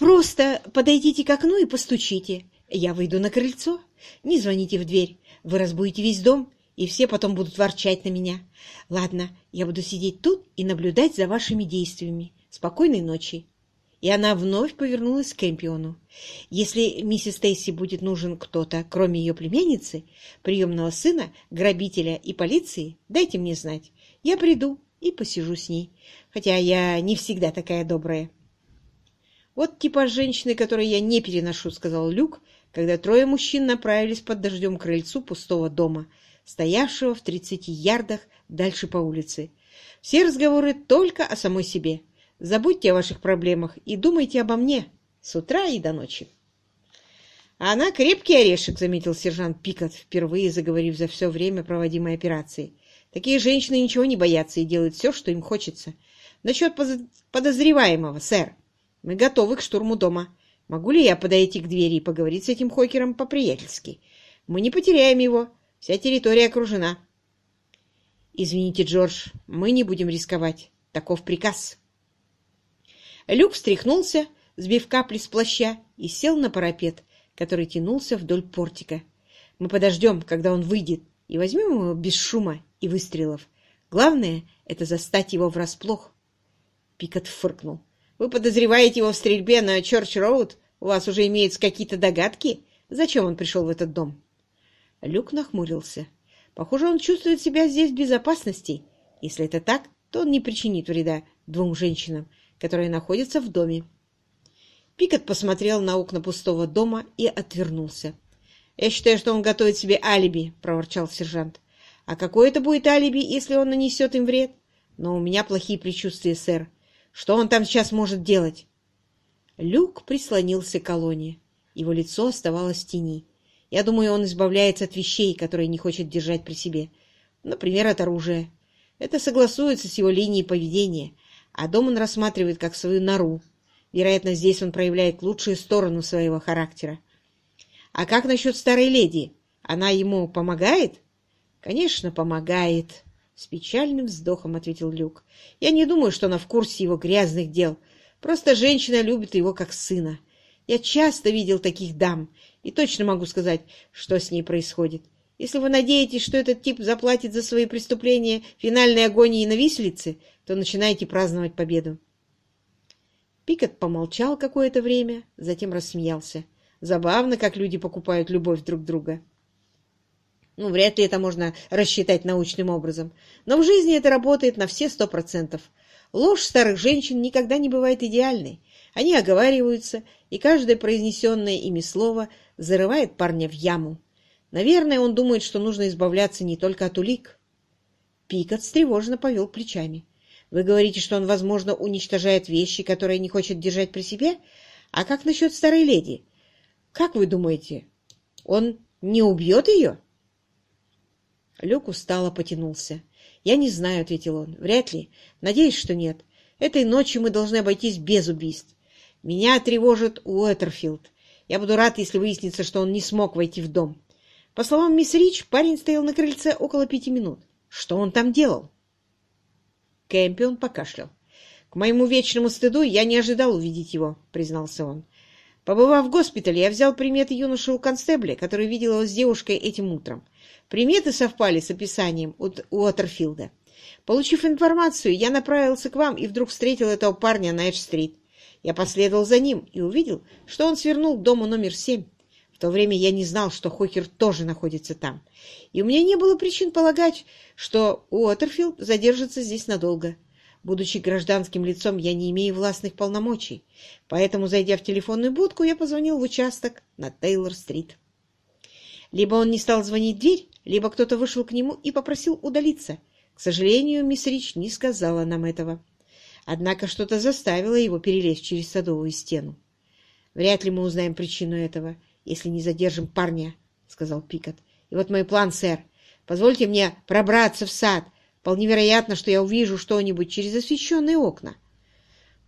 Просто подойдите к окну и постучите. Я выйду на крыльцо. Не звоните в дверь. Вы разбудите весь дом, и все потом будут ворчать на меня. Ладно, я буду сидеть тут и наблюдать за вашими действиями. Спокойной ночи. И она вновь повернулась к Кэмпиону. Если миссис Стейси будет нужен кто-то, кроме ее племянницы, приемного сына, грабителя и полиции, дайте мне знать. Я приду и посижу с ней, хотя я не всегда такая добрая. «Вот типа женщины, которые я не переношу», — сказал Люк, когда трое мужчин направились под дождем к крыльцу пустого дома, стоявшего в тридцати ярдах дальше по улице. «Все разговоры только о самой себе. Забудьте о ваших проблемах и думайте обо мне с утра и до ночи». «Она крепкий орешек», — заметил сержант Пикот, впервые заговорив за все время проводимой операции. «Такие женщины ничего не боятся и делают все, что им хочется. Насчет подозреваемого, сэр. Мы готовы к штурму дома. Могу ли я подойти к двери и поговорить с этим Хокером по-приятельски? Мы не потеряем его. Вся территория окружена. Извините, Джордж, мы не будем рисковать. Таков приказ. Люк встряхнулся, сбив капли с плаща, и сел на парапет, который тянулся вдоль портика. Мы подождем, когда он выйдет, и возьмем его без шума и выстрелов. Главное — это застать его врасплох. Пикот фыркнул. Вы подозреваете его в стрельбе на Чорч-Роуд? У вас уже имеются какие-то догадки? Зачем он пришел в этот дом?» Люк нахмурился. «Похоже, он чувствует себя здесь в безопасности. Если это так, то он не причинит вреда двум женщинам, которые находятся в доме». Пикот посмотрел на окна пустого дома и отвернулся. «Я считаю, что он готовит себе алиби», — проворчал сержант. «А какое это будет алиби, если он нанесет им вред? Но у меня плохие предчувствия, сэр. Что он там сейчас может делать? Люк прислонился к колонне. Его лицо оставалось в тени. Я думаю, он избавляется от вещей, которые не хочет держать при себе. Например, от оружия. Это согласуется с его линией поведения, а дом он рассматривает как свою нору. Вероятно, здесь он проявляет лучшую сторону своего характера. А как насчет старой леди? Она ему помогает? Конечно, помогает. С печальным вздохом ответил Люк. Я не думаю, что она в курсе его грязных дел. Просто женщина любит его как сына. Я часто видел таких дам и точно могу сказать, что с ней происходит. Если вы надеетесь, что этот тип заплатит за свои преступления финальной агонией на виселице, то начинайте праздновать победу. Пикет помолчал какое-то время, затем рассмеялся. Забавно, как люди покупают любовь друг друга. Ну, вряд ли это можно рассчитать научным образом. Но в жизни это работает на все сто процентов. Ложь старых женщин никогда не бывает идеальной. Они оговариваются, и каждое произнесенное ими слово зарывает парня в яму. Наверное, он думает, что нужно избавляться не только от улик. Пикот встревоженно повел плечами. Вы говорите, что он, возможно, уничтожает вещи, которые не хочет держать при себе? А как насчет старой леди? Как вы думаете, он не убьет ее? Люк устало потянулся. «Я не знаю», — ответил он. «Вряд ли. Надеюсь, что нет. Этой ночью мы должны обойтись без убийств. Меня тревожит Уэтерфилд. Я буду рад, если выяснится, что он не смог войти в дом. По словам мисс Рич, парень стоял на крыльце около пяти минут. Что он там делал?» Кэмпион покашлял. «К моему вечному стыду я не ожидал увидеть его», — признался он. Побывав в госпитале, я взял приметы юноши у констебля, который видел его с девушкой этим утром. Приметы совпали с описанием от Уотерфилда. Получив информацию, я направился к вам и вдруг встретил этого парня на Эдж-стрит. Я последовал за ним и увидел, что он свернул к дому номер семь. В то время я не знал, что Хокер тоже находится там. И у меня не было причин полагать, что Уотерфилд задержится здесь надолго. Будучи гражданским лицом, я не имею властных полномочий. Поэтому, зайдя в телефонную будку, я позвонил в участок на Тейлор-стрит. Либо он не стал звонить в дверь, либо кто-то вышел к нему и попросил удалиться. К сожалению, мисс Рич не сказала нам этого. Однако что-то заставило его перелезть через садовую стену. «Вряд ли мы узнаем причину этого, если не задержим парня», — сказал Пикот. «И вот мой план, сэр. Позвольте мне пробраться в сад. Вполне вероятно, что я увижу что-нибудь через освещенные окна».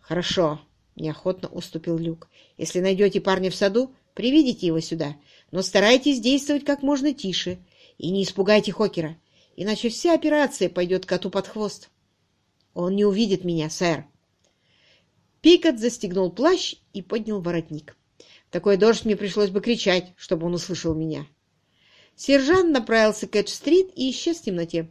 «Хорошо», — неохотно уступил Люк. «Если найдете парня в саду, приведите его сюда но старайтесь действовать как можно тише и не испугайте Хокера, иначе вся операция пойдет коту под хвост. Он не увидит меня, сэр. Пикот застегнул плащ и поднял воротник. Такой дождь мне пришлось бы кричать, чтобы он услышал меня. Сержант направился к Эдж-стрит и исчез в темноте.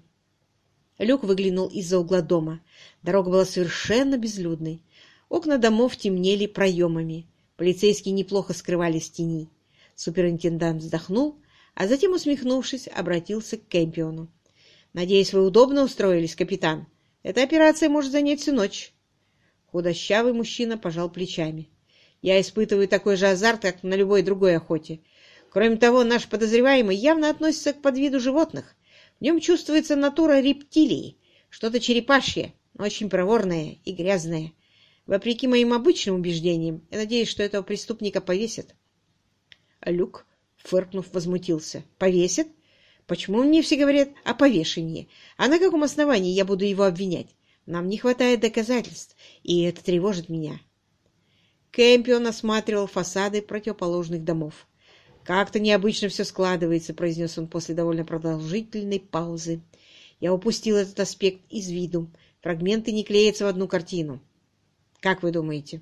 Люк выглянул из-за угла дома. Дорога была совершенно безлюдной. Окна домов темнели проемами. Полицейские неплохо скрывались в тени. Суперинтендант вздохнул, а затем, усмехнувшись, обратился к Кэмпиону. «Надеюсь, вы удобно устроились, капитан. Эта операция может занять всю ночь». Худощавый мужчина пожал плечами. «Я испытываю такой же азарт, как на любой другой охоте. Кроме того, наш подозреваемый явно относится к подвиду животных. В нем чувствуется натура рептилии, что-то черепашье, но очень проворное и грязное. Вопреки моим обычным убеждениям, я надеюсь, что этого преступника повесят». Люк, фыркнув, возмутился. «Повесят? Почему мне все говорят о повешении? А на каком основании я буду его обвинять? Нам не хватает доказательств, и это тревожит меня. Кэмпион осматривал фасады противоположных домов. «Как-то необычно все складывается», — произнес он после довольно продолжительной паузы. «Я упустил этот аспект из виду. Фрагменты не клеятся в одну картину. Как вы думаете?»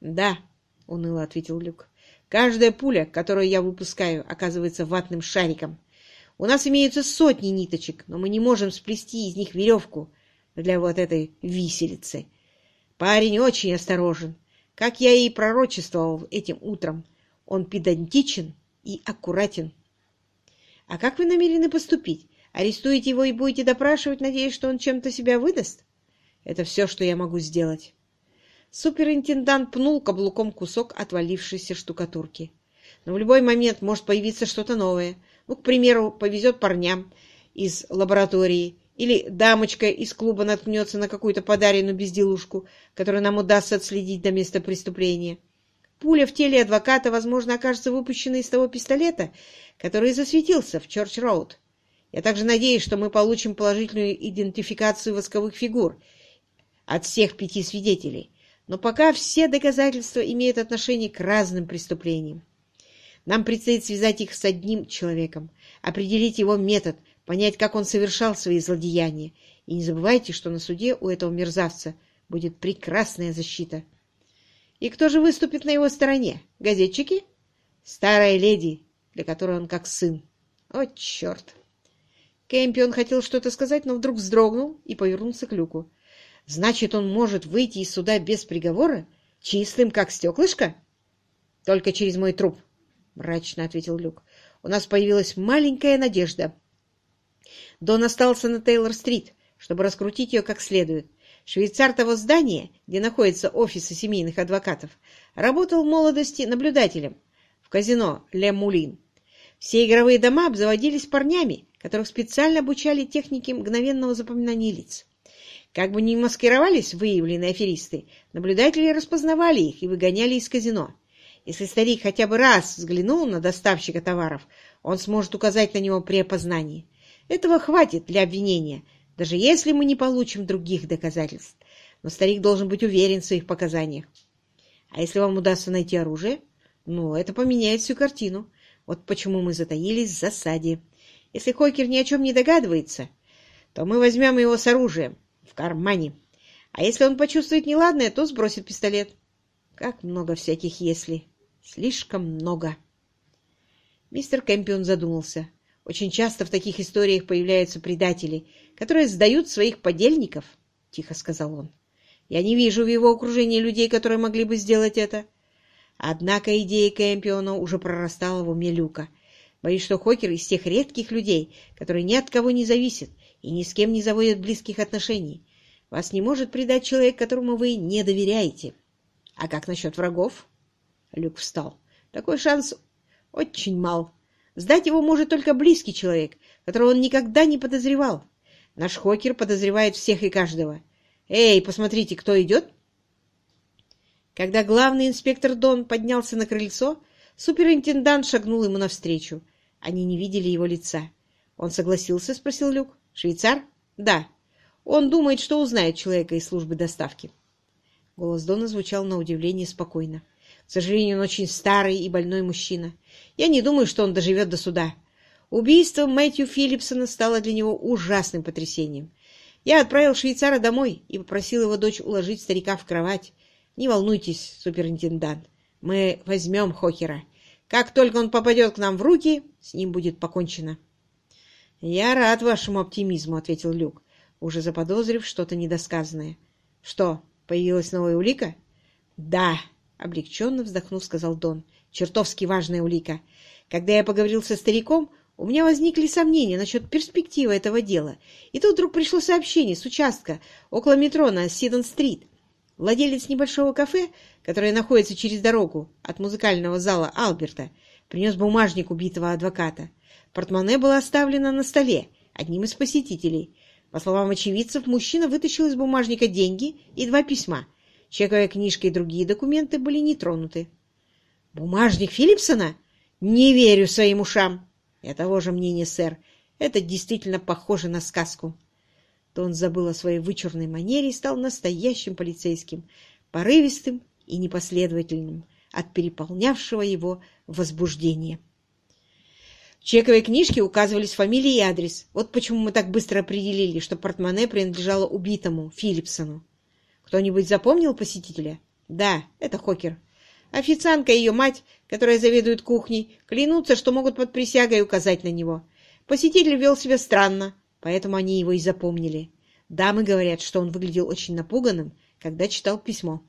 «Да», — уныло ответил Люк. «Каждая пуля, которую я выпускаю, оказывается ватным шариком. У нас имеются сотни ниточек, но мы не можем сплести из них веревку, для вот этой виселицы. Парень очень осторожен. Как я и пророчествовал этим утром, он педантичен и аккуратен. А как вы намерены поступить? Арестуете его и будете допрашивать, надеясь, что он чем-то себя выдаст? Это все, что я могу сделать. Суперинтендант пнул каблуком кусок отвалившейся штукатурки. Но в любой момент может появиться что-то новое. Ну, к примеру, повезет парням из лаборатории или дамочка из клуба наткнется на какую-то подаренную безделушку, которую нам удастся отследить до места преступления. Пуля в теле адвоката, возможно, окажется выпущенной из того пистолета, который засветился в Чорч-Роуд. Я также надеюсь, что мы получим положительную идентификацию восковых фигур от всех пяти свидетелей. Но пока все доказательства имеют отношение к разным преступлениям. Нам предстоит связать их с одним человеком, определить его метод, понять, как он совершал свои злодеяния. И не забывайте, что на суде у этого мерзавца будет прекрасная защита. И кто же выступит на его стороне? Газетчики? Старая леди, для которой он как сын. О, черт! Кэмпион хотел что-то сказать, но вдруг вздрогнул и повернулся к Люку. «Значит, он может выйти из суда без приговора? Чистым, как стеклышко?» «Только через мой труп», — мрачно ответил Люк. «У нас появилась маленькая надежда». Дон остался на Тейлор-стрит, чтобы раскрутить ее как следует. Швейцар того здания, где находятся офисы семейных адвокатов, работал в молодости наблюдателем в казино «Ле Мулин». Все игровые дома обзаводились парнями, которых специально обучали технике мгновенного запоминания лиц. Как бы ни маскировались выявленные аферисты, наблюдатели распознавали их и выгоняли из казино. Если старик хотя бы раз взглянул на доставщика товаров, он сможет указать на него при опознании. Этого хватит для обвинения, даже если мы не получим других доказательств. Но старик должен быть уверен в своих показаниях. А если вам удастся найти оружие, ну, это поменяет всю картину. Вот почему мы затаились в засаде. Если Хокер ни о чем не догадывается, то мы возьмем его с оружием в кармане. А если он почувствует неладное, то сбросит пистолет. Как много всяких «если». Слишком много. Мистер Кэмпион задумался. Очень часто в таких историях появляются предатели, которые сдают своих подельников, — тихо сказал он. Я не вижу в его окружении людей, которые могли бы сделать это. Однако идея Кэмпиона уже прорастала в уме Люка. Боюсь, что Хокер из тех редких людей, которые ни от кого не зависят и ни с кем не заводят близких отношений. Вас не может предать человек, которому вы не доверяете. А как насчет врагов? Люк встал. Такой шанс очень мал. Сдать его может только близкий человек, которого он никогда не подозревал. Наш Хокер подозревает всех и каждого. «Эй, посмотрите, кто идет!» Когда главный инспектор Дон поднялся на крыльцо, суперинтендант шагнул ему навстречу. Они не видели его лица. «Он согласился?» — спросил Люк. «Швейцар?» «Да. Он думает, что узнает человека из службы доставки». Голос Дона звучал на удивление спокойно. К сожалению, он очень старый и больной мужчина. Я не думаю, что он доживет до суда. Убийство Мэтью Филлипсона стало для него ужасным потрясением. Я отправил швейцара домой и попросил его дочь уложить старика в кровать. Не волнуйтесь, суперинтендант, мы возьмем Хокера. Как только он попадет к нам в руки, с ним будет покончено. — Я рад вашему оптимизму, — ответил Люк, уже заподозрив что-то недосказанное. — Что, появилась новая улика? — Да, — облегченно вздохнув, сказал Дон. — Чертовски важная улика. Когда я поговорил со стариком, у меня возникли сомнения насчет перспективы этого дела. И тут вдруг пришло сообщение с участка около метро на Сидон-стрит. Владелец небольшого кафе, которое находится через дорогу от музыкального зала Алберта, принес бумажник убитого адвоката. Портмоне было оставлено на столе одним из посетителей. По словам очевидцев, мужчина вытащил из бумажника деньги и два письма. Чековая книжка и другие документы были не тронуты. «Бумажник Филлипсона? Не верю своим ушам!» «Я того же мнения, сэр. Это действительно похоже на сказку». То он забыл о своей вычурной манере и стал настоящим полицейским, порывистым и непоследовательным от переполнявшего его возбуждения. В чековой книжке указывались фамилия и адрес. Вот почему мы так быстро определили, что портмоне принадлежало убитому, Филлипсону. Кто-нибудь запомнил посетителя? Да, это Хокер. Официантка и ее мать, которая заведует кухней, клянутся, что могут под присягой указать на него. Посетитель вел себя странно, поэтому они его и запомнили. Дамы говорят, что он выглядел очень напуганным, когда читал письмо.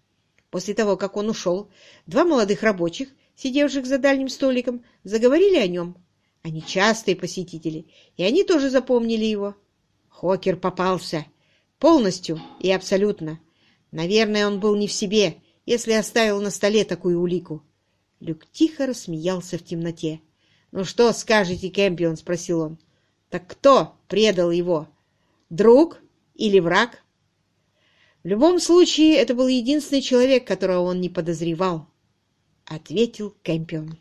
После того, как он ушел, два молодых рабочих, сидевших за дальним столиком, заговорили о нем. Они частые посетители, и они тоже запомнили его. Хокер попался. Полностью и абсолютно. Наверное, он был не в себе, если оставил на столе такую улику. Люк тихо рассмеялся в темноте. — Ну что скажете, Кэмпион? — спросил он. — Так кто предал его? Друг или враг? В любом случае, это был единственный человек, которого он не подозревал, — ответил Кэмпион.